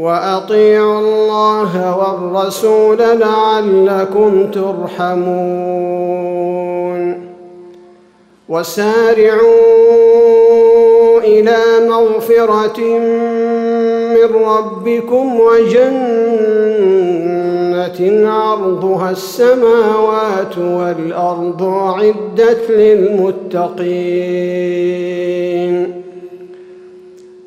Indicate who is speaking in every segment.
Speaker 1: وأطيعوا الله والرسول لعلكم ترحمون. وسارعوا إلى مغفرة من ربكم وجنة عرضها السماوات والأرض أعدت للمتقين.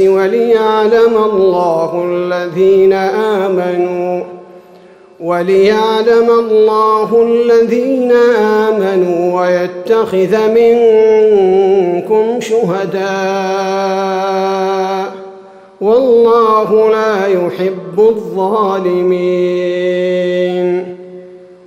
Speaker 1: وليعلم الله الذين آمنوا وليعلم الله الذين آمنوا ويتخذ منكم شهداء. والله لا يحب الظالمين.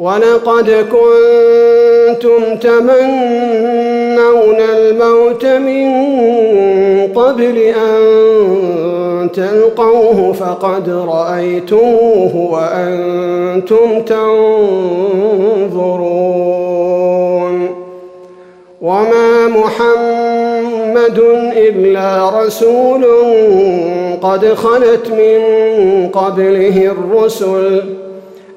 Speaker 1: ولقد كنتم تمنون الموت من قبل أن تلقوه فقد رأيتموه وأنتم تنظرون. وما محمد إلا رسول قد خلت من قبله الرسل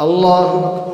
Speaker 1: الله
Speaker 2: الله